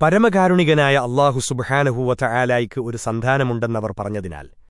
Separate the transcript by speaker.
Speaker 1: പരമകാരുണികനായ അള്ളാഹു സുബഹാനഹൂവത്ത ആലായിക്ക് ഒരു സന്താനമുണ്ടെന്നവർ പറഞ്ഞതിനാൽ